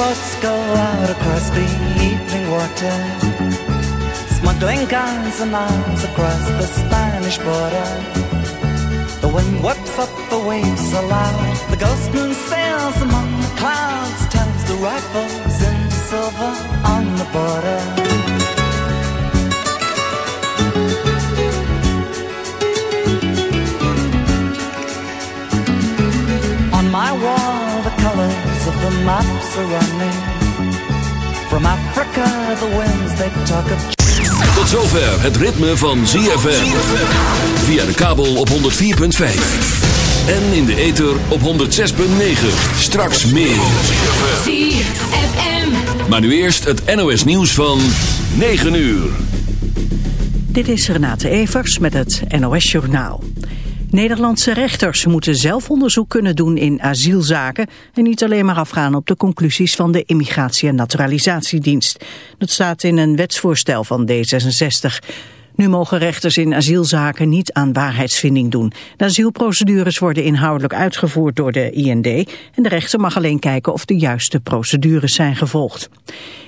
boats go out across the evening water, smuggling guns and arms across the Spanish border. The wind whips up the waves aloud. The ghost moon sails among the clouds, tells the rifles in silver on the border. On my wall, the maps are running. From Africa, the winds they talk of. Tot zover het ritme van ZFM. Via de kabel op 104.5. En in de ether op 106.9. Straks meer. ZFM. Maar nu eerst het NOS nieuws van 9 uur. Dit is Renate Evers met het NOS Journaal. Nederlandse rechters moeten zelf onderzoek kunnen doen in asielzaken... en niet alleen maar afgaan op de conclusies van de Immigratie- en Naturalisatiedienst. Dat staat in een wetsvoorstel van D66. Nu mogen rechters in asielzaken niet aan waarheidsvinding doen. De asielprocedures worden inhoudelijk uitgevoerd door de IND... en de rechter mag alleen kijken of de juiste procedures zijn gevolgd.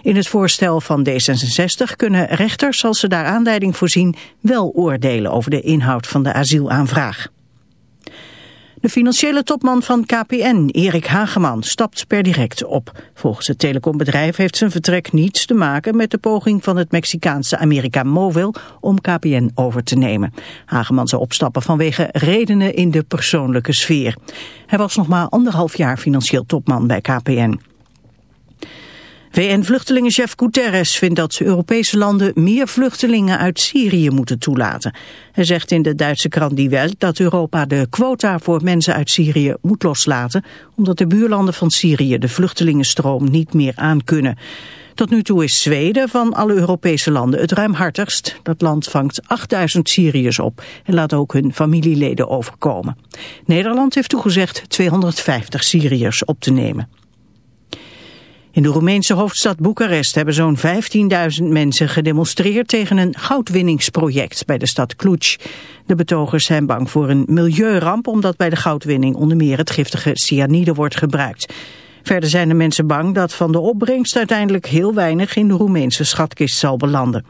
In het voorstel van D66 kunnen rechters, als ze daar aanleiding voor zien... wel oordelen over de inhoud van de asielaanvraag. De financiële topman van KPN, Erik Hageman, stapt per direct op. Volgens het telecombedrijf heeft zijn vertrek niets te maken met de poging van het Mexicaanse America Mobil om KPN over te nemen. Hageman zou opstappen vanwege redenen in de persoonlijke sfeer. Hij was nog maar anderhalf jaar financieel topman bij KPN. VN-vluchtelingenchef Guterres vindt dat Europese landen meer vluchtelingen uit Syrië moeten toelaten. Hij zegt in de Duitse krant Die Welt dat Europa de quota voor mensen uit Syrië moet loslaten, omdat de buurlanden van Syrië de vluchtelingenstroom niet meer aankunnen. Tot nu toe is Zweden van alle Europese landen het ruimhartigst. Dat land vangt 8000 Syriërs op en laat ook hun familieleden overkomen. Nederland heeft toegezegd 250 Syriërs op te nemen. In de Roemeense hoofdstad Boekarest hebben zo'n 15.000 mensen gedemonstreerd tegen een goudwinningsproject bij de stad Cluj. De betogers zijn bang voor een milieuramp omdat bij de goudwinning onder meer het giftige cyanide wordt gebruikt. Verder zijn de mensen bang dat van de opbrengst uiteindelijk heel weinig in de Roemeense schatkist zal belanden.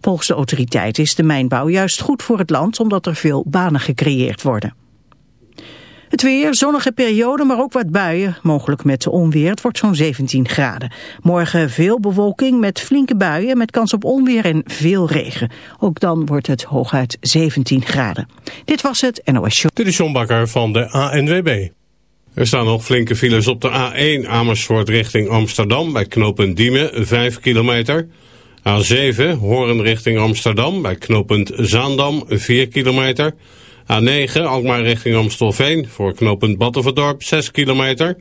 Volgens de autoriteiten is de mijnbouw juist goed voor het land omdat er veel banen gecreëerd worden. Het weer, zonnige periode, maar ook wat buien, mogelijk met onweer. Het wordt zo'n 17 graden. Morgen veel bewolking met flinke buien met kans op onweer en veel regen. Ook dan wordt het hooguit 17 graden. Dit was het NOS Show. Dit is Bakker van de ANWB. Er staan nog flinke files op de A1 Amersfoort richting Amsterdam bij knooppunt Diemen, 5 kilometer. A7 Horen richting Amsterdam bij knooppunt Zaandam, 4 kilometer. A9 Alkmaar richting Amstelveen voor knooppunt Battenverdorp 6 kilometer.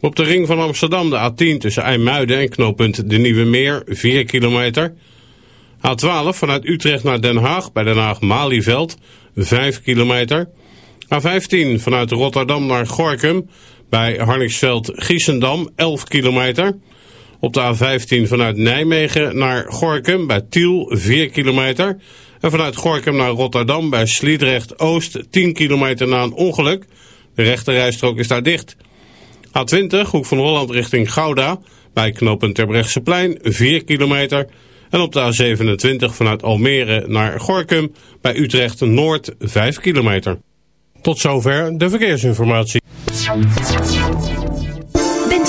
Op de ring van Amsterdam de A10 tussen IJmuiden en knooppunt De Nieuwe Meer 4 kilometer. A12 vanuit Utrecht naar Den Haag bij Den Haag-Malieveld 5 kilometer. A15 vanuit Rotterdam naar Gorkum bij Harningsveld-Giessendam 11 kilometer. Op de A15 vanuit Nijmegen naar Gorkum bij Tiel 4 kilometer. En vanuit Gorkum naar Rotterdam bij Sliedrecht Oost 10 kilometer na een ongeluk. De rechterrijstrook is daar dicht. A20, Hoek van Holland richting Gouda, bij knooppunt Terbrechtseplein 4 kilometer. En op de A27 vanuit Almere naar Gorkum, bij Utrecht Noord 5 kilometer. Tot zover de verkeersinformatie.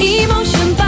Emotion by Esprit.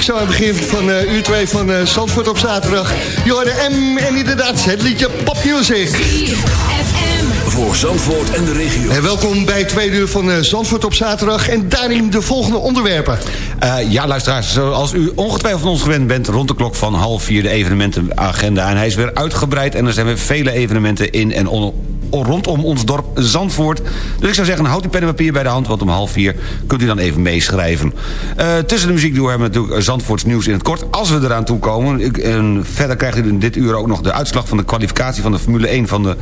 Ik zou aan het begin van uh, uur 2 van uh, Zandvoort op zaterdag. Jorden M en inderdaad het liedje Pop Music. Voor Zandvoort en de regio. En welkom bij tweede uur van uh, Zandvoort op zaterdag. En daarin de volgende onderwerpen. ja, luisteraars, zoals u ongetwijfeld ons gewend bent... rond de klok van half vier de evenementenagenda. En hij is weer uitgebreid en er zijn weer vele evenementen in en on rondom ons dorp Zandvoort. Dus ik zou zeggen, houd die pen en papier bij de hand... want om half vier kunt u dan even meeschrijven. Eh, tussen de muziek door hebben we natuurlijk Zandvoorts nieuws in het kort... als we eraan toe komen. Ik, en verder krijgt u in dit uur ook nog de uitslag van de kwalificatie... van de Formule 1 van de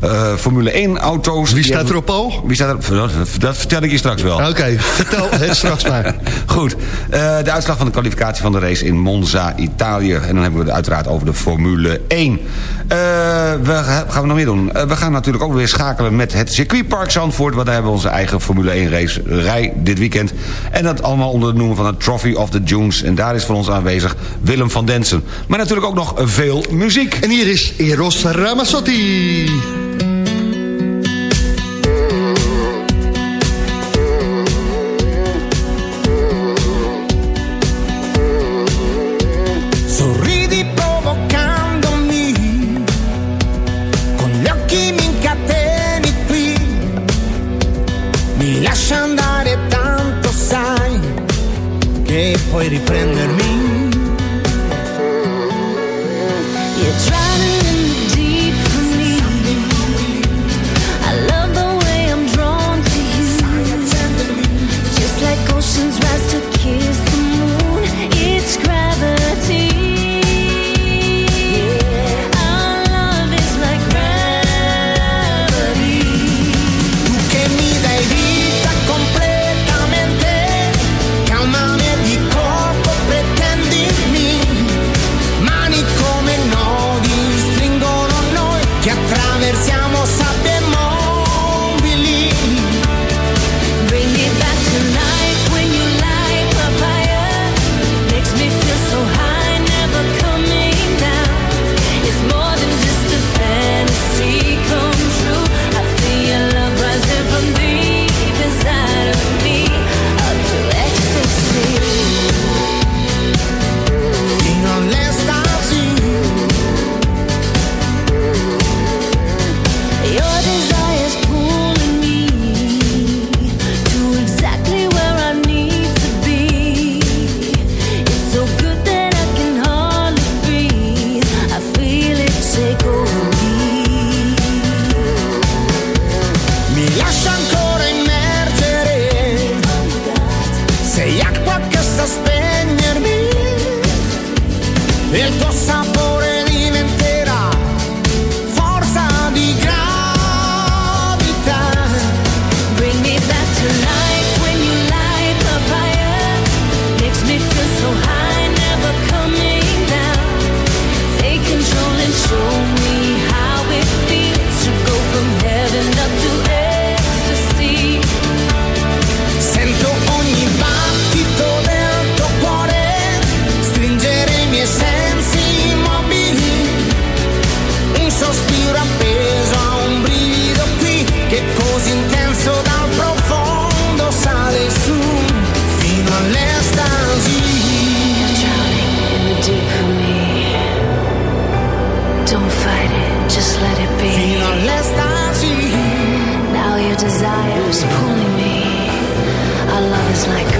eh, Formule 1 auto's. Wie staat er op Paul? Wie staat er, dat, dat vertel ik je straks wel. Oké, vertel het straks maar. Goed, eh, de uitslag van de kwalificatie van de race in Monza, Italië. En dan hebben we het uiteraard over de Formule 1. Eh, we gaan we nog meer doen? Eh, we gaan natuurlijk ook weer schakelen met het circuitpark Zandvoort... want daar hebben we onze eigen Formule 1 race rij dit weekend. En dat allemaal onder het noemen van het Trophy of the Dunes. En daar is voor ons aanwezig Willem van Densen. Maar natuurlijk ook nog veel muziek. En hier is Eros Ramazzotti. Ele tô sabor just let it be. Fino all'estasi. Now your desire is pulling me. Our love is like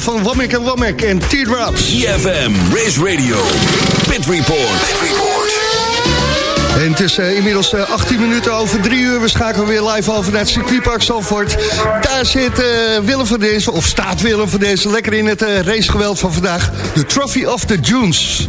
single van Womack en Womack en Teardrops. CFM, Race Radio, Pit Report. En het is eh, inmiddels eh, 18 minuten over 3 uur. We schakelen weer live over naar het circuitpark Zandvoort. Daar zit eh, Willem van Dezen, of staat Willem van Dezen... lekker in het eh, racegeweld van vandaag. De Trophy of the Dunes.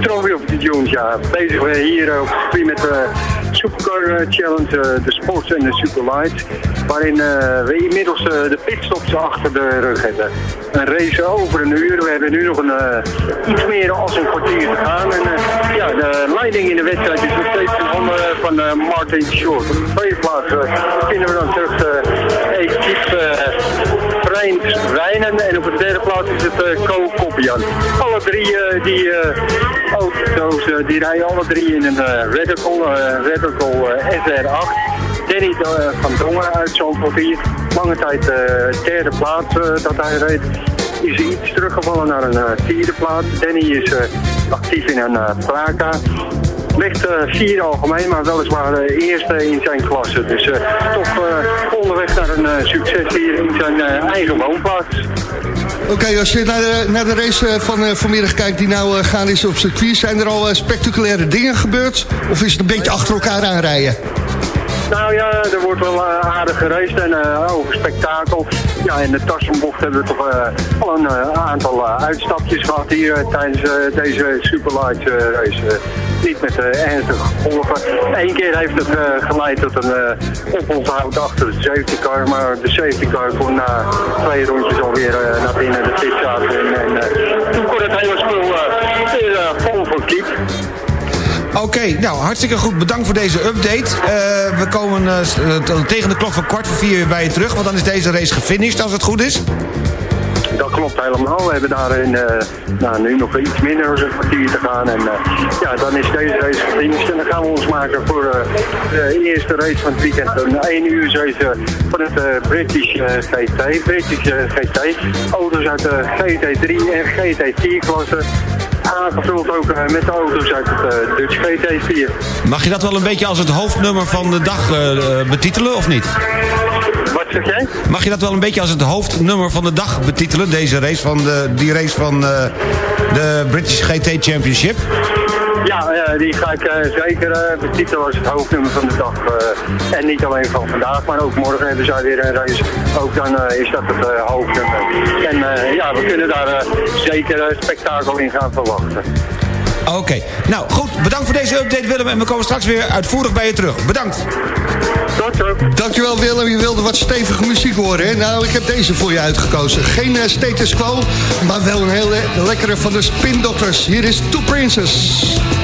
Trophy of the Dunes, ja. Bezig we hier circuit met de Supercar eh, Challenge, eh, de Sports en de Superlight. Waarin eh, we inmiddels eh, de pitstops achter de rug hebben. Een race over een uur. We hebben nu nog een, eh, iets meer als een kwartier te gaan. En eh, ja, de leiding in de wedstrijd is nog steeds handen van eh, Martin Short. Op de tweede plaats eh, vinden we dan terug de equipe Freins Wijnen. En op de derde plaats is het Co Koppian. Alle drie eh, die eh, auto's, eh, die rijden alle drie in een Radical, eh, Radical eh, SR8. Danny eh, van Dongen uit Zandvoort hier. Lange tijd eh, derde plaats eh, dat hij reed. Is iets teruggevallen naar een vierde plaats. Danny is actief in een Praka. Ligt vier algemeen, maar weliswaar eerste in zijn klasse. Dus toch onderweg naar een succes hier in zijn eigen woonplaats. Oké, als je naar de, naar de race van vanmiddag kijkt die nou gaan is op circuit... zijn er al spectaculaire dingen gebeurd? Of is het een beetje achter elkaar aanrijden? Nou ja, er wordt wel eh, aardig geraced en eh, over spektakel. Ja, in de Tassenbocht hebben we toch eh, al een aantal uitstapjes gehad hier tijdens deze Superlight race. Niet met ernstige gevolgen. Eén keer heeft het geleid tot een uh, oponthoud achter de safety car, maar de safety car kon na twee rondjes alweer naar binnen de pit zaten. En, en toen kon het hele spul vol voor kiep. Oké, nou hartstikke goed. Bedankt voor deze update. Eh, we komen eh, eh, tegen de klok van kwart voor vier weer bij je terug. Want dan is deze race gefinished als het goed is. Dat klopt helemaal. We hebben daarin nou, nu nog iets minder dan een kwartier te gaan. En ja, dan is deze race gefinished. En dan gaan we ons maken voor de eerste race van het weekend. Een 1 uur race van het British GT. British GT. Auto's uit de GT3 en GT4 klasse. Aangevuld ook eh, met de auto's uit het eh, Dutch GT4. Mag je dat wel een beetje als het hoofdnummer van de dag eh, betitelen of niet? Wat zeg jij? Mag je dat wel een beetje als het hoofdnummer van de dag betitelen? Deze race van de, die race van de British GT Championship? Ja, die ga ik zeker betitelen als het hoofdnummer van de dag. en niet alleen van vandaag, maar ook morgen hebben zij weer een race. Ook dan is dat het hoofdnummer. En ja, we kunnen daar eh, zeker eh, spektakel in gaan verwachten. Oké, nou goed. Bedankt voor deze update Willem. En we komen straks weer uitvoerig bij je terug. Bedankt. Tot zo. Dankjewel Willem, je wilde wat stevige muziek horen. Hè? Nou, ik heb deze voor je uitgekozen. Geen eh, status quo, maar wel een hele lekkere van de Spin Doctors. Hier is Two. Princess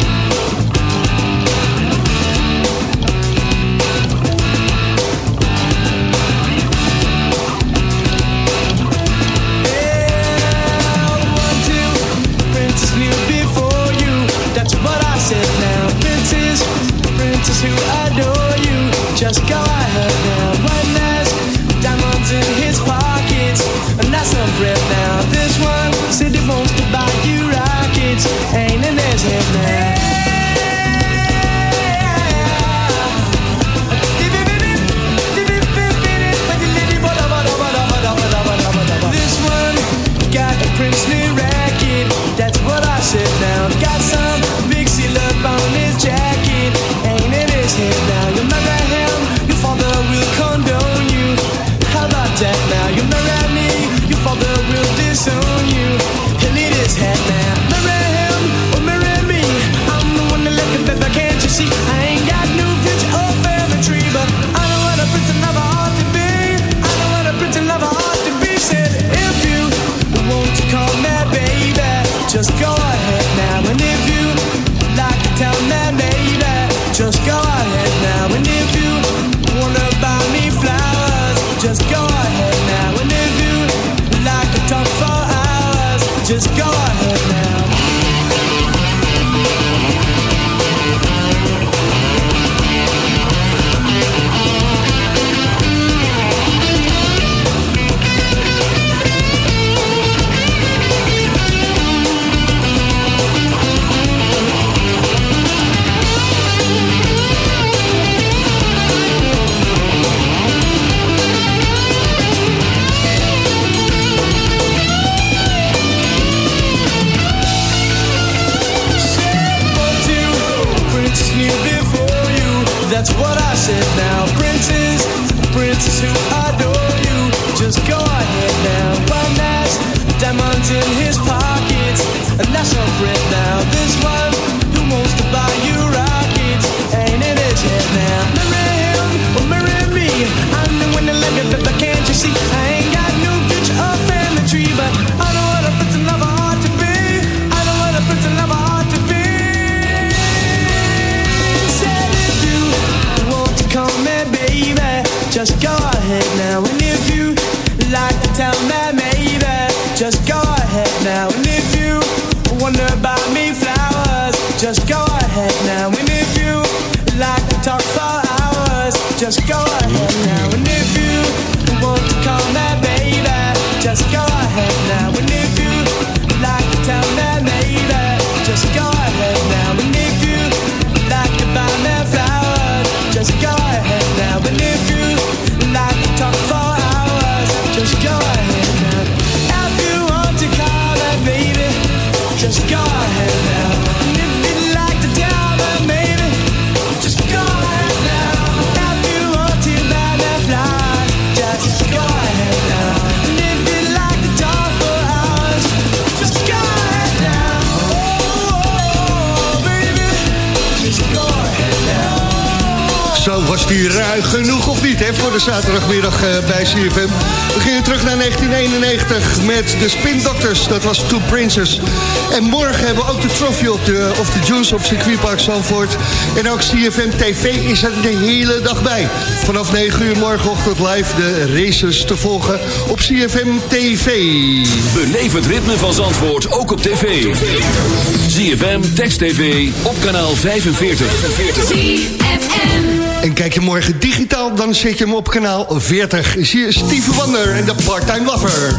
Is die ruig genoeg of niet hè, voor de zaterdagmiddag eh, bij CFM? We gingen terug naar 1991 met de Spin Doctors. Dat was Two Princes. En morgen hebben we ook de Trophy op de, eh, of de Juice op circuitpark Zandvoort. En ook CFM TV is er de hele dag bij. Vanaf 9 uur morgenochtend live de races te volgen op CFM TV. Beleef het ritme van Zandvoort ook op tv. ZFM Text TV op kanaal 45. 45. En kijk je morgen digitaal, dan zet je hem op kanaal 40. Zie je Steve Wonder en de Part-Time Lover.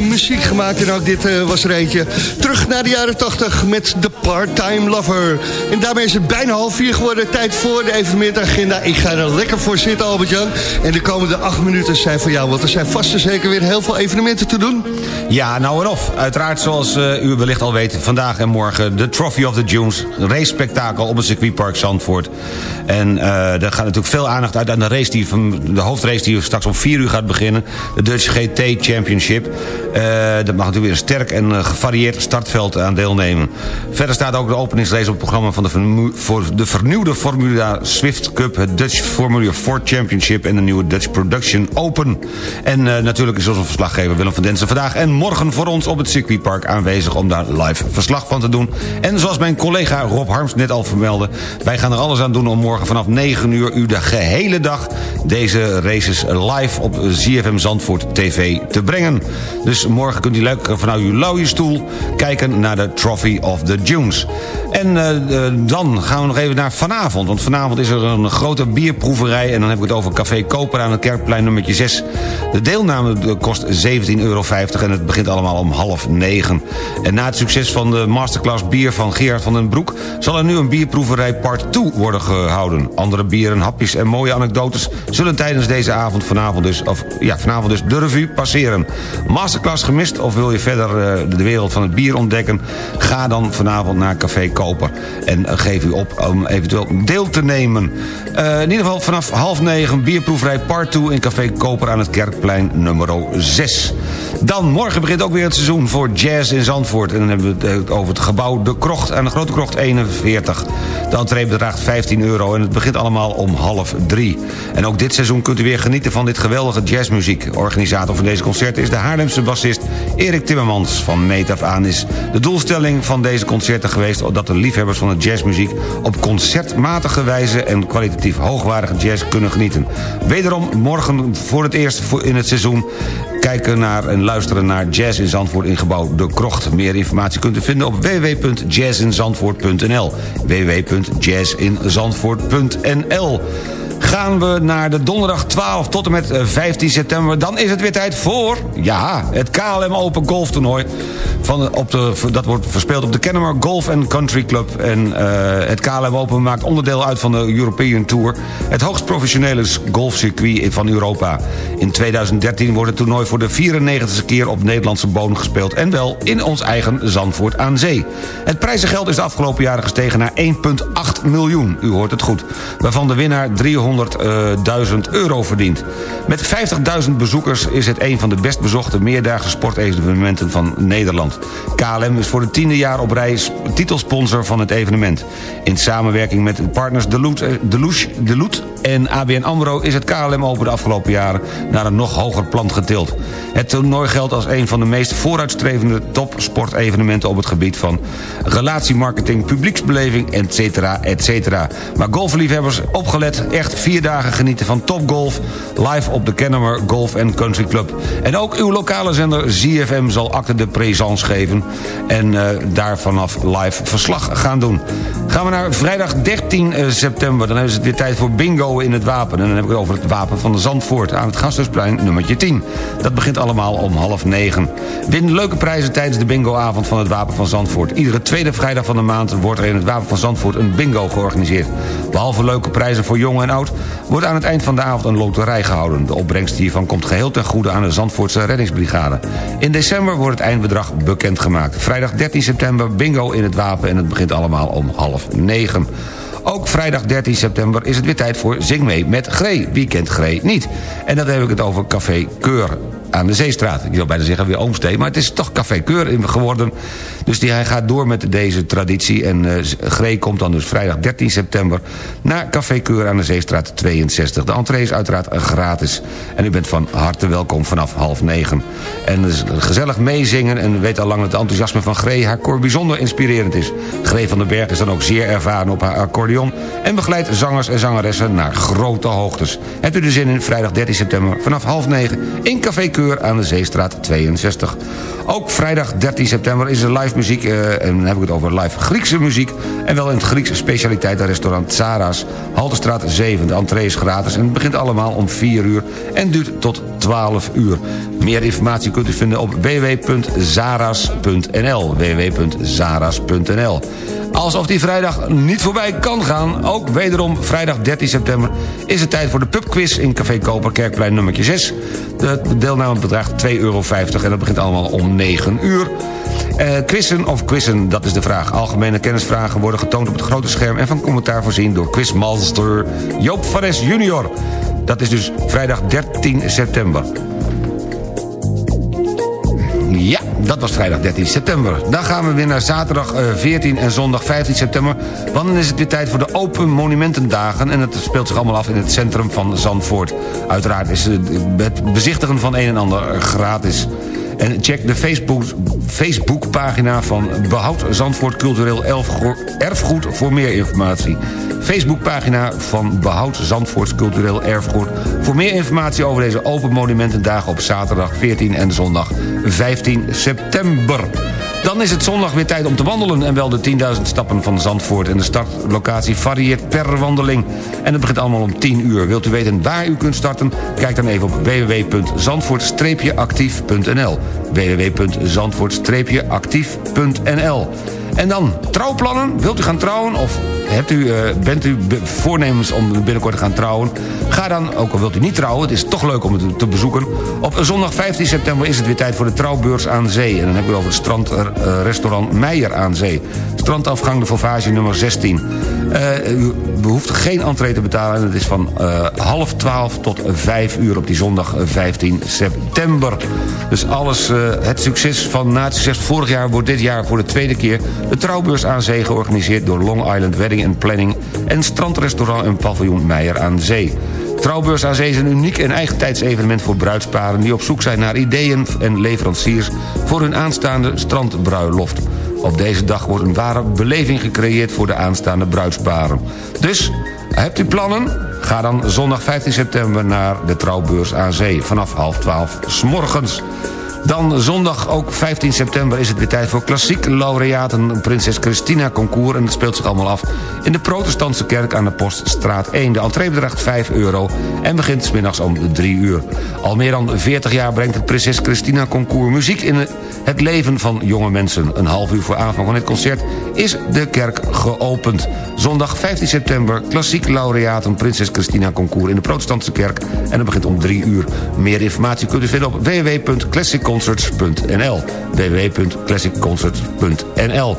mooie muziek gemaakt en ook dit eh, was er eentje. Terug naar de jaren 80 met The Part-Time Lover. En daarmee is het bijna half vier geworden. Tijd voor de evenementagenda. Ik ga er lekker voor zitten, Albert-Jan. En de komende acht minuten zijn voor jou, want er zijn vast en zeker weer heel veel evenementen te doen. Ja, nou en of. Uiteraard, zoals eh, u wellicht al weet, vandaag en morgen de Trophy of the Dunes. Een race-spektakel op het circuitpark Zandvoort. En eh er gaat natuurlijk veel aandacht uit aan de race die van de hoofdrace die straks om 4 uur gaat beginnen. De Dutch GT Championship. Eh dat mag natuurlijk weer een sterk en eh, gevarieerd startveld aan deelnemen. Verder staat ook de openingsrace op het programma van de, voor de vernieuwde Formula Swift Cup, het Dutch Formula 4 Championship en de nieuwe Dutch Production Open. En natuurlijk is onze verslaggever Willem van Densen vandaag en morgen voor ons op het circuitpark aanwezig om daar live verslag van te doen. En zoals mijn collega Rob Harms net al vermeldde, wij gaan er alles aan doen om morgen vanaf 9 uur u de gehele dag deze races live op ZFM Zandvoort TV te brengen. Dus morgen kunt u lekker vanuit uw luie stoel kijken naar de Trophy of the Dunes. En eh, eh, dan gaan we nog even naar vanavond. Want vanavond is er een grote bierproeverij. En dan heb ik het over Café Koper aan het Kerkplein nummertje 6. De deelname eh, kost 17,50 euro. En het begint allemaal om half negen. En na het succes van de masterclass bier van Gerard van den Broek... zal er nu een bierproeverij part 2 worden gehouden. Andere bieren, hapjes en mooie anekdotes... zullen tijdens deze avond vanavond dus, of, ja, vanavond dus de revue passeren. Masterclass gemist of wil je verder eh, de wereld van het bier ontdekken... ga dan vanavond naar Café Koper. En eh, geef u op om eventueel deel te nemen. Eh, in ieder geval vanaf half negen bierproeverij part 2 in Café Koper aan het Kerkplein nummer 6. Dan morgen begint ook weer het seizoen voor jazz in Zandvoort. En dan hebben we het over het gebouw De Krocht aan de Grote Krocht 41. De entree bedraagt 15 euro en het begint allemaal om half drie. En ook dit seizoen kunt u weer genieten van dit geweldige jazzmuziek. Organisator van deze concerten is de Haarlemse bassist Erik Timmermans. Van meet aan is de doelstelling van deze concerten geweest... dat de liefhebbers van de jazzmuziek op concertmatige wijze... en kwalitatief hoogwaardige jazz kunnen genieten. Wederom morgen voor het eerst in het seizoen kijken naar en luisteren naar Jazz in Zandvoort in gebouw De Krocht. Meer informatie kunt u vinden op www.jazzinzandvoort.nl www.jazzinzandvoort.nl .nl Gaan we naar de donderdag 12 tot en met eh, 15 september... dan is het weer tijd voor, ja, het KLM Open Golf Toernooi. Van, op de, dat wordt verspeeld op de Kennemer Golf Country Club. En uh, het KLM Open maakt onderdeel uit van de European Tour... het hoogst professionele golfcircuit van Europa. In 2013 wordt het toernooi voor de 94e keer op Nederlandse bodem gespeeld... en wel in ons eigen Zandvoort aan Zee. Het prijzengeld is de afgelopen jaren gestegen naar 1,8 miljoen. U hoort het goed. Waarvan de winnaar 300.000 euro verdient. Met 50.000 bezoekers is het een van de best bezochte meerdaagse sportevenementen van Nederland. KLM is voor het tiende jaar op rij titelsponsor van het evenement. In samenwerking met partners Deloet, Deloes, Deloet en ABN AMRO is het KLM Open de afgelopen jaren naar een nog hoger plan getild. Het toernooi geldt als een van de meest vooruitstrevende topsportevenementen op het gebied van relatiemarketing, publieksbeleving, etc. etc. Maar golfliefhebbers, opgelet, echt vier dagen genieten van topgolf live op de Kennemer Golf Country Club. En ook uw lokale zender ZFM zal acte de présence geven en uh, daar vanaf live verslag gaan doen. Gaan we naar vrijdag 13 september, dan is het weer tijd voor bingo in het wapen. En dan heb ik het over het wapen van de Zandvoort aan het Gasthuisplein nummertje 10. Dat begint allemaal om half negen. Win leuke prijzen tijdens de bingoavond van het Wapen van Zandvoort. Iedere tweede vrijdag van de maand wordt er in het Wapen van Zandvoort een bingo georganiseerd. Behalve leuke prijzen voor jong en oud... wordt aan het eind van de avond een loterij gehouden. De opbrengst hiervan komt geheel ten goede aan de Zandvoortse reddingsbrigade. In december wordt het eindbedrag bekendgemaakt. Vrijdag 13 september bingo in het Wapen en het begint allemaal om half negen. Ook vrijdag 13 september is het weer tijd voor Zing mee met Gree. Wie kent Gree niet? En dan heb ik het over Café Keur aan de Zeestraat. Ik wil bijna zeggen weer Oomstee, maar het is toch Café Keur geworden. Dus die, hij gaat door met deze traditie. En uh, Gree komt dan dus vrijdag 13 september... naar Café Keur aan de Zeestraat 62. De entree is uiteraard gratis. En u bent van harte welkom vanaf half negen. En dus gezellig meezingen en weet al lang dat het enthousiasme van Gree... haar koor bijzonder inspirerend is. Gree van den Berg is dan ook zeer ervaren op haar accordeon... en begeleidt zangers en zangeressen naar grote hoogtes. Hebt u de zin in vrijdag 13 september vanaf half negen in Café aan de Zeestraat 62. Ook vrijdag 13 september is er live muziek, eh, en dan heb ik het over live Griekse muziek... en wel in het Griekse specialiteitenrestaurant Zara's, Halterstraat 7. De entree is gratis en het begint allemaal om 4 uur en duurt tot 12 uur. Meer informatie kunt u vinden op www.zaras.nl www.zaras.nl Alsof die vrijdag niet voorbij kan gaan. Ook wederom vrijdag 13 september is het tijd voor de pubquiz in Café Koper, Kerkplein nummertje 6. De deelname bedraagt 2,50 euro en dat begint allemaal om 9 uur. Eh, quizzen of quizzen, dat is de vraag. Algemene kennisvragen worden getoond op het grote scherm... en van commentaar voorzien door quizmaster Joop van Es junior. Dat is dus vrijdag 13 september. Ja, dat was vrijdag 13 september. Dan gaan we weer naar zaterdag eh, 14 en zondag 15 september. Want dan is het weer tijd voor de Open Monumentendagen. En het speelt zich allemaal af in het centrum van Zandvoort. Uiteraard is eh, het bezichtigen van een en ander gratis. En check de Facebook, Facebookpagina van Behoud Zandvoort Cultureel Erfgoed voor meer informatie. Facebookpagina van Behoud Zandvoort Cultureel Erfgoed... voor meer informatie over deze Open Monumentendagen op zaterdag 14 en zondag 15 september. Dan is het zondag weer tijd om te wandelen... en wel de 10.000 stappen van Zandvoort. En de startlocatie varieert per wandeling. En het begint allemaal om 10 uur. Wilt u weten waar u kunt starten? Kijk dan even op www.zandvoort-actief.nl www.zandvoort-actief.nl En dan trouwplannen. Wilt u gaan trouwen of u, eh, bent u voornemens om binnenkort te gaan trouwen? Ga dan, ook al wilt u niet trouwen, het is toch leuk om het te bezoeken. Op zondag 15 september is het weer tijd voor de trouwbeurs aan zee. En dan heb ik het over het strandrestaurant Meijer aan zee. Strandafgang de Fauvage nummer 16. Eh, u behoeft geen entree te betalen. En het is van eh, half 12 tot 5 uur op die zondag eh, 15 september. Dus alles, eh, het succes van na vorig jaar... wordt dit jaar voor de tweede keer de trouwbeurs aan zee... georganiseerd door Long Island Wedding and Planning... en strandrestaurant en paviljoen Meijer aan Zee. Trouwbeurs aan Zee is een uniek en eigentijds evenement voor bruidsparen... die op zoek zijn naar ideeën en leveranciers... voor hun aanstaande strandbruiloft. Op deze dag wordt een ware beleving gecreëerd voor de aanstaande bruidsparen. Dus, hebt u plannen? Ga dan zondag 15 september naar de trouwbeurs aan zee... vanaf half twaalf s morgens. Dan zondag ook 15 september is het weer tijd voor klassiek laureaten Prinses Christina Concours. En dat speelt zich allemaal af in de protestantse kerk aan de Poststraat 1. De entree bedraagt 5 euro en begint smiddags om 3 uur. Al meer dan 40 jaar brengt het Prinses Christina Concours muziek in het leven van jonge mensen. Een half uur voor aanvang van het concert is de kerk geopend. Zondag 15 september, klassiek laureaten Prinses Christina Concours in de protestantse kerk. En dat begint om 3 uur. Meer informatie kunt u vinden op www.classicconcerts.nl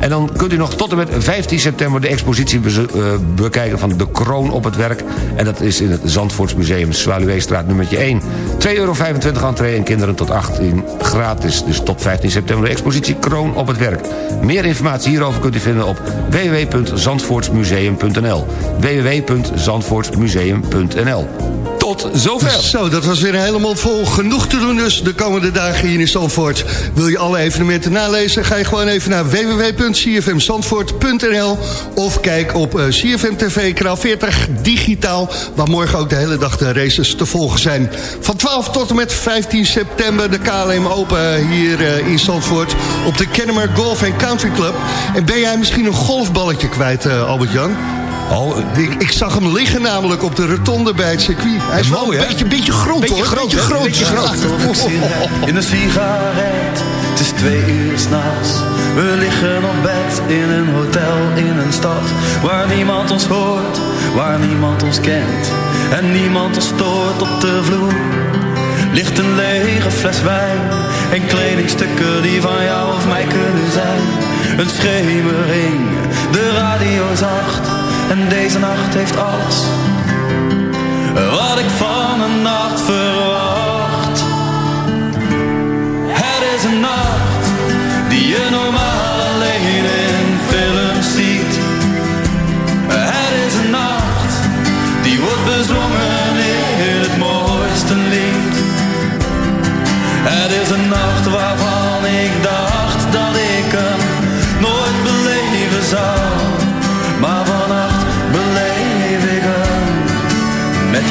En dan kunt u nog tot en met 15 september de expositie eh, bekijken van De Kroon op het werk. En dat is in het Zandvoortsmuseum Zwaluweestraat nummertje 1. 2,25 euro entree en kinderen tot 18 gratis. Dus tot 15 september de expositie Kroon op het werk. Meer informatie hierover kunt u vinden op www.zandvoortsmuseum.nl www.zandvoortsmuseum.nl Tot zover. Zo, dat was weer helemaal vol. Genoeg te doen dus de komende dagen hier in Zandvoort. Wil je alle evenementen nalezen? Ga je gewoon even naar www.cfmzandvoort.nl of kijk op eh, CFM TV, kanaal 40, digitaal... waar morgen ook de hele dag de races te volgen zijn. Van 12 tot en met 15 september de KLM Open hier eh, in Zandvoort... op de Kennemer Golf Country Club. En ben jij misschien een golfballetje kwijt, eh, Albert-Jan? Oh, ik, ik zag hem liggen namelijk op de rotonde bij het circuit. Hij is wel mooi, een beetje, beetje groot, Beetje hoor. groot, beetje groot. Beetje groot. In een sigaret, het is twee uur s'nachts. We liggen op bed in een hotel in een stad waar niemand ons hoort, waar niemand ons kent en niemand ons stoort op de vloer. Ligt een lege fles wijn en kledingstukken die van jou of mij kunnen zijn. Een schemering, de radio zacht en deze nacht heeft alles wat ik van een nacht verwacht. Het is een nacht die je normaal alleen in films ziet. Het is een nacht die wordt bezongen in het mooiste lied. Het is een nacht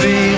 be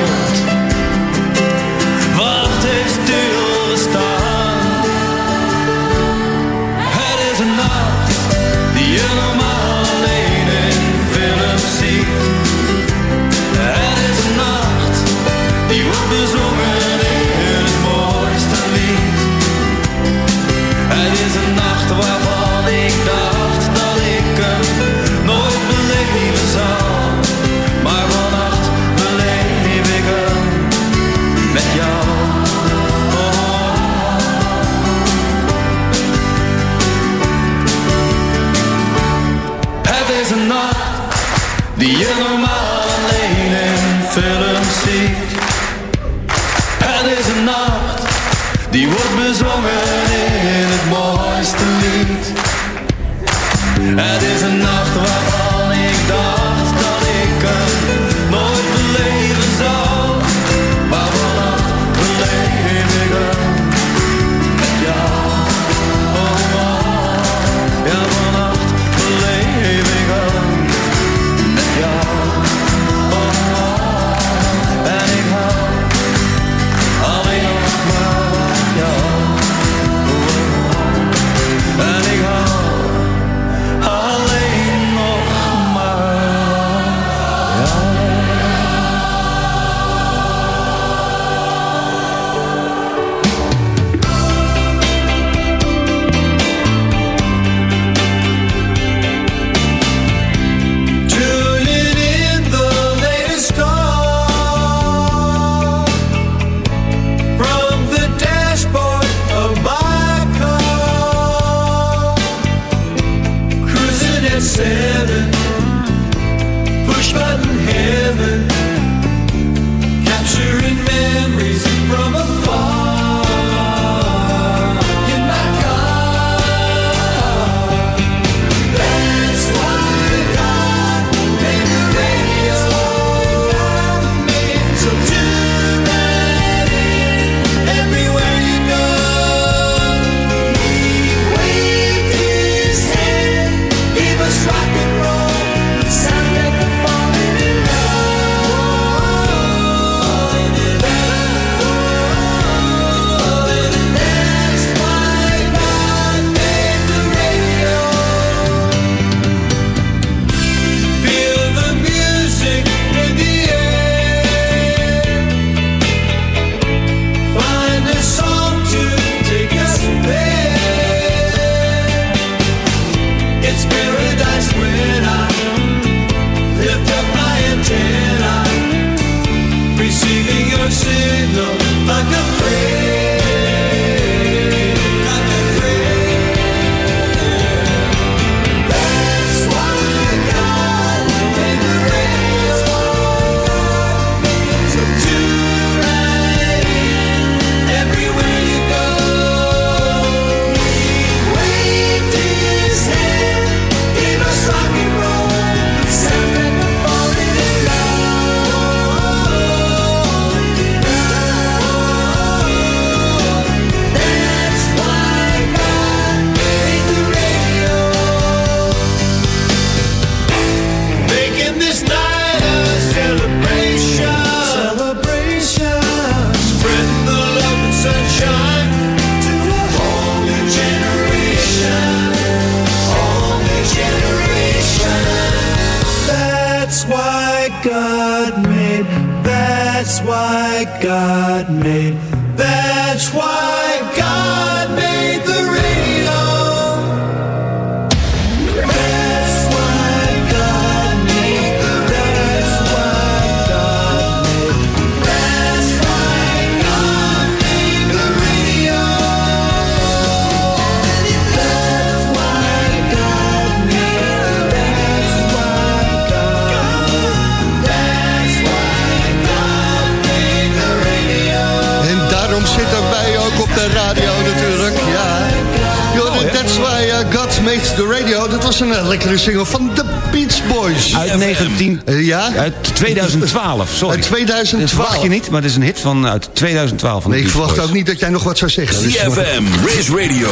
lekkere single van The Beach Boys. Uit 19... ja? Uit 2012, sorry. Uit 2012. Dat verwacht je niet, maar het is een hit van uit 2012. Van de Nee, ik Beach verwacht Boys. ook niet dat jij nog wat zou zeggen. CFM, Race Radio,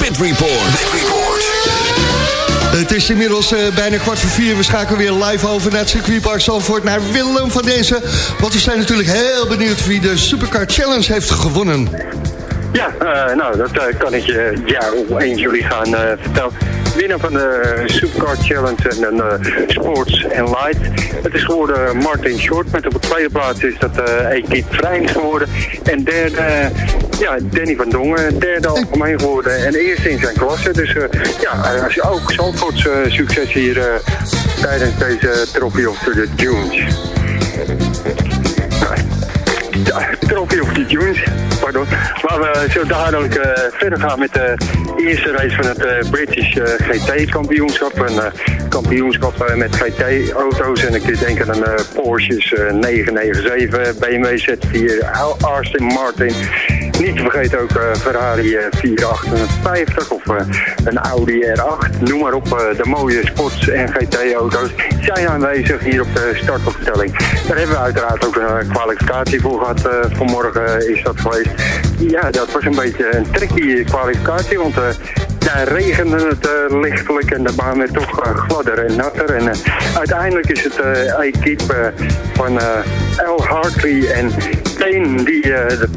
Pit Report. Pit Report. Het is inmiddels eh, bijna kwart voor vier. We schakelen weer live over naar het circuitpark Zandvoort... naar Willem van deze. Want we zijn natuurlijk heel benieuwd wie de Supercar Challenge heeft gewonnen. Ja, eh, nou, dat eh, kan ik je ja, op 1 juli gaan eh, vertellen. Winnaar van de Supercar Challenge en een eh, Sports and Light. Het is geworden Martin Short. Met op de tweede plaats is dat eh Ekiet Freins geworden. En derde, eh, ja, Danny van Dongen. Derde algemeen geworden. En eerste in zijn klasse. Dus eh, ja, als je ook Zandvoorts eh, succes hier eh, tijdens deze Trophy of the Dunes. Ja, Trophy of the Dunes, pardon. Maar we zo dadelijk eh, verder gaan met de eerste race van het eh, British eh, GT-kampioenschap. Een eh, kampioenschap eh, met GT-auto's. En ik denken aan eh Porsches eh, 997, BMW Z4, Aston Martin. Niet te vergeten ook eh, Ferrari eh, 458 of eh, een Audi R8. Noem maar op, eh, de mooie sports- en GT-auto's zijn aanwezig hier op de startopstelling. Daar hebben we uiteraard ook een eh, kwalificatie voor gehad. eh, vanmorgen is dat geweest. Ja, dat was een beetje een tricky kwalificatie, want eh ja, regende het eh, lichtelijk en de baan werd toch eh, gladder en natter. En eh, uiteindelijk is het eh equipe eh, van eh Al Hartley en Payne die eh, de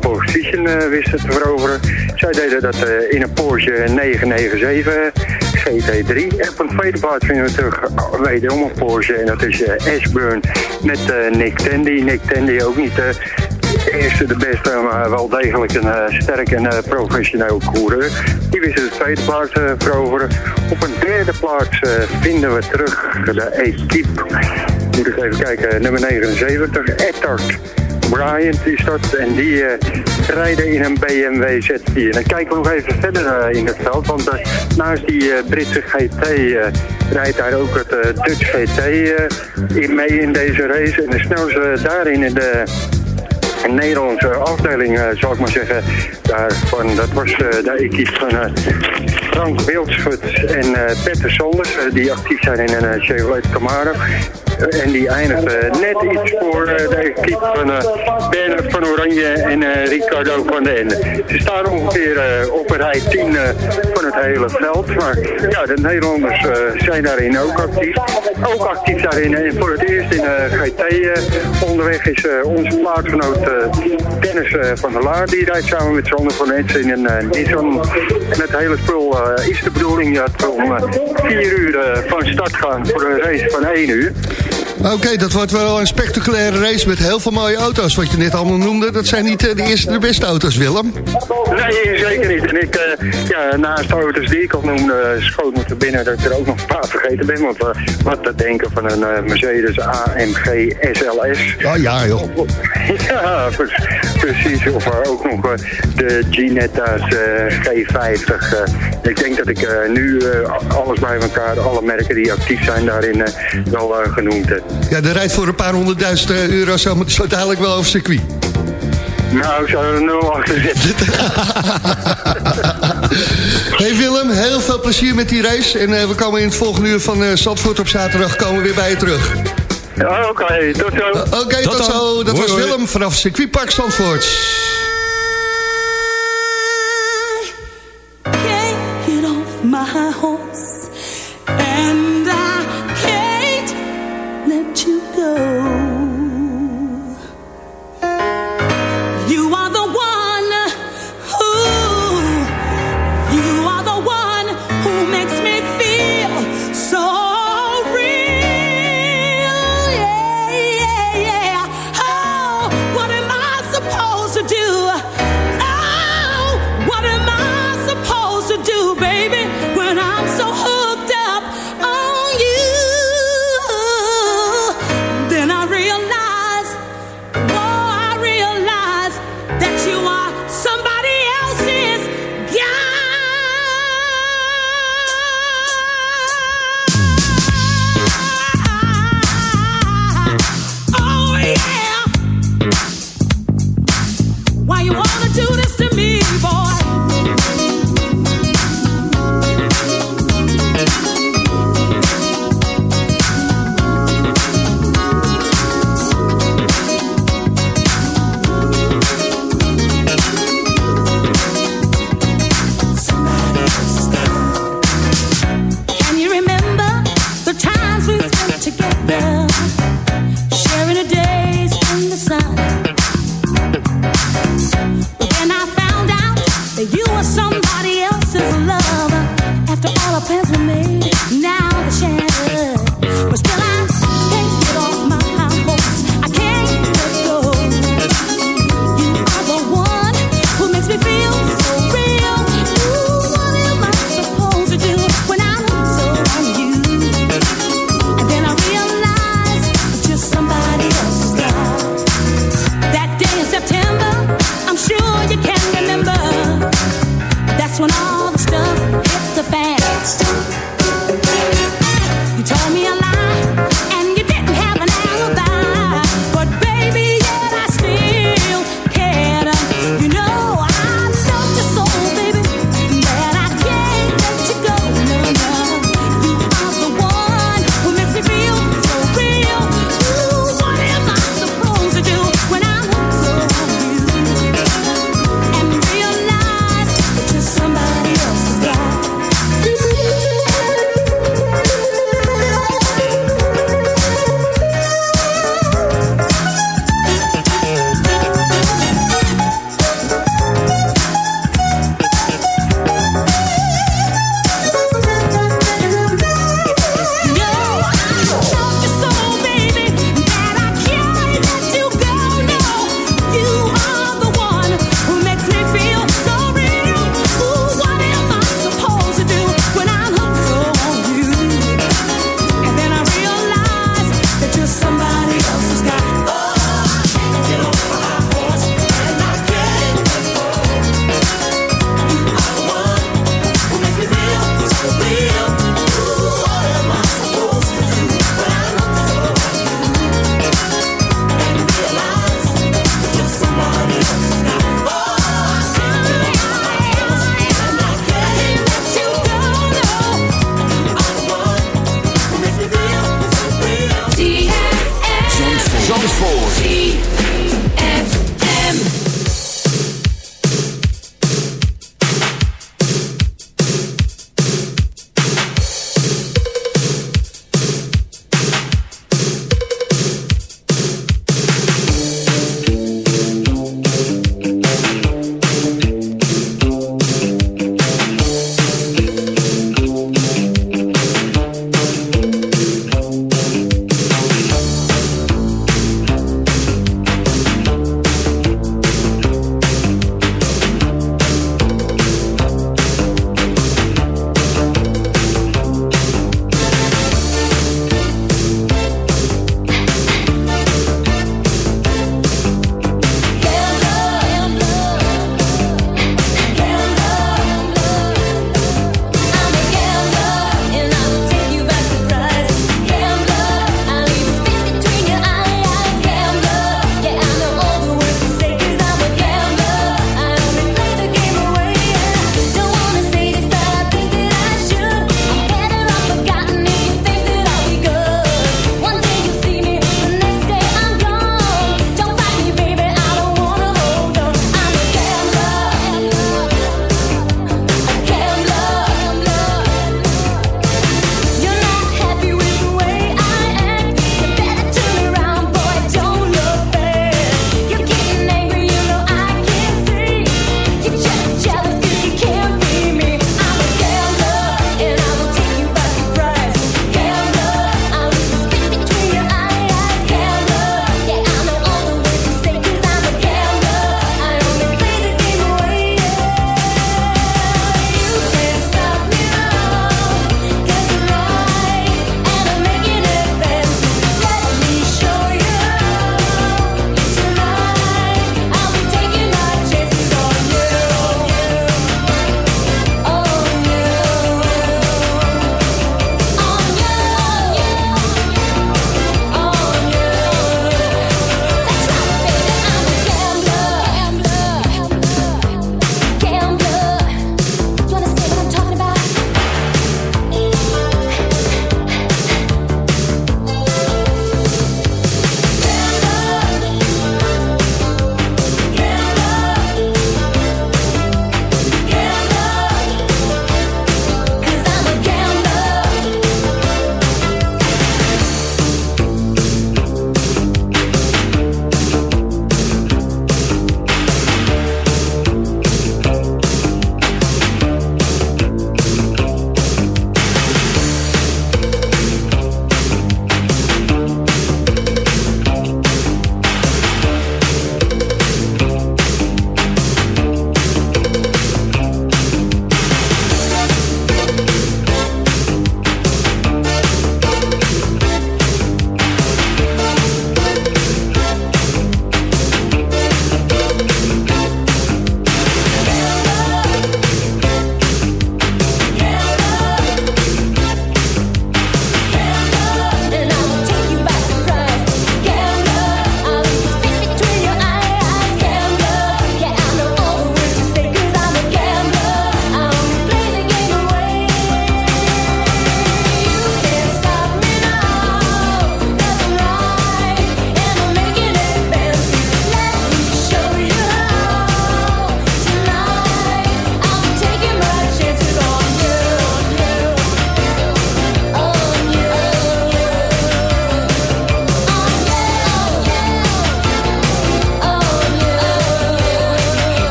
position eh, wisten te veroveren. Zij deden dat eh, in een Porsche 997 GT3. En van de tweede plaats vinden we terug eh, wederom een Porsche en dat is Ashburn met Nick Tandy. Nick Tandy ook niet... de eerste, de beste, maar wel degelijk een eh, sterk en eh, professioneel coureur. Die wist de tweede plaats eh, veroveren. Op een derde plaats vinden we terug de equipe. Moet ik even kijken, nummer 79, Ettard. Bryant is dat en die eh, rijden in een BMW Z4. En dan kijken we nog even verder eh, in het veld, want eh, naast die Britse GT rijdt daar ook het Dutch GT mee in deze race. En de snelste daarin in de Nederlandse afdeling, zal ik maar zeggen. Daarvan, dat was de equipe van Frank Wildschut en eh Petter eh, die actief zijn in een eh, Chevrolet Camaro. En die eindigde net iets voor de equipe van eh Bernard van Oranje en Ricardo van den Ende. Ze staan ongeveer op rij 10 eh, van het hele veld. Maar ja, de Nederlanders zijn daarin ook actief. Ook actief daarin. En voor het eerst in GT onderweg is onze plaatsgenoot Dennis van der Laar. Die rijdt samen met Sander van Etsen in een Nissan. En hele spul eh, is de bedoeling dat we om eh, 4 uur eh, van start gaan voor een race van 1 uur. Oké, dat wordt wel een spectaculaire race met heel veel mooie auto's. Wat je net allemaal noemde, dat zijn niet de eerste de beste auto's, Willem. Nee, zeker niet. En ik, eh, ja, naast de auto's die ik al noemde, eh, schoot me te binnen dat ik er ook nog een paar vergeten ben. Want eh, wat te denken van een eh, Mercedes AMG SLS. Oh ja, joh. Ja, pre- precies. Of ook nog de Ginetta's eh, G50. eh. Ik denk dat ik eh, nu eh, alles bij elkaar, alle merken die actief zijn daarin, eh, wel eh, genoemd heb. Ja, de rijdt voor een paar honderdduizend euro zo, zo dadelijk wel over circuit. Nou, ik zou er een nul achter zetten. Hey Willem, heel veel plezier met die race. En we komen in het volgende uur van eh Zandvoort op zaterdag komen we weer bij je terug. Ja, Oké, tot zo. Oké, tot, zo. Dat Hoi, was hoi. Willem vanaf circuitpark Zandvoort.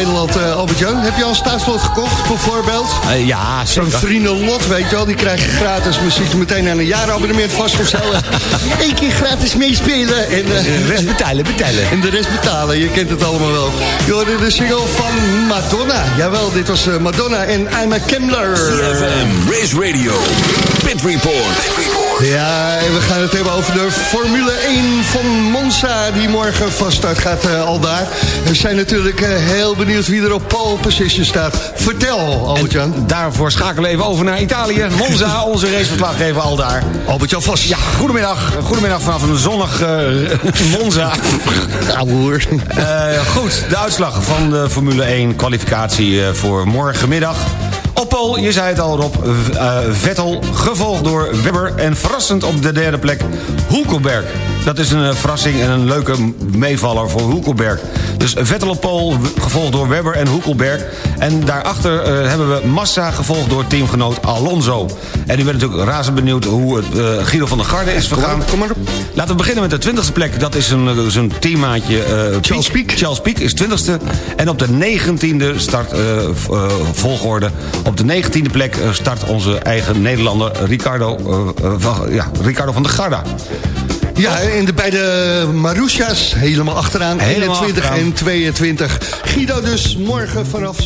Nederland, eh, Albert-Jan. Heb je al een staatslot gekocht bijvoorbeeld? Eh, ja, Zo'n zeker. vriendenlot, weet je wel, die krijg je gratis. Maar zit je meteen aan een jaarabonnement vastgesteld. Eén keer gratis meespelen. En, eh, De rest betalen, betalen. En de rest betalen, je kent het allemaal wel. Je hoorde de single van Madonna. Jawel, dit was eh, Madonna en I'm a Kemmler. CFM, Race Radio, Pit Report. Ja, en we gaan het hebben over de Formule 1 van Monza... die morgen van start gaat eh, al daar. We zijn natuurlijk eh, heel benieuwd wie er op pole position staat. Vertel, Albert-Jan. Daarvoor schakelen we even over naar Italië. Monza, onze raceverslaggever al daar. Albert-Jan vast. Ja, goedemiddag. Goedemiddag vanaf een zonnig eh, Monza. Ouwe hoer. Eh, goed, de uitslag van de Formule 1 kwalificatie voor morgenmiddag. Op je zei het al Rob, eh, Vettel, gevolgd door Webber... en verrassend op de derde plek Hulkenberg. Dat is een eh, verrassing en een leuke meevaller voor Hulkenberg. Dus Vettel op pole, gevolgd door Webber en Hulkenberg. En daarachter eh, hebben we Massa, gevolgd door teamgenoot Alonso. En u bent natuurlijk razend benieuwd hoe het Guido van der Garde is vergaan. Kom maar op. Laten we beginnen met de 20e plek. Dat is een, eh, zijn teammaatje Charles Piek. Charles Piek is 20e. En op de 19e start volgorde. Op de 19e plek start onze eigen Nederlander Ricardo, van, ja, Ricardo van der Garda. Ja, en de beide Marusha's helemaal achteraan. Helemaal 21 achteraan. en 22. Guido dus morgen vanaf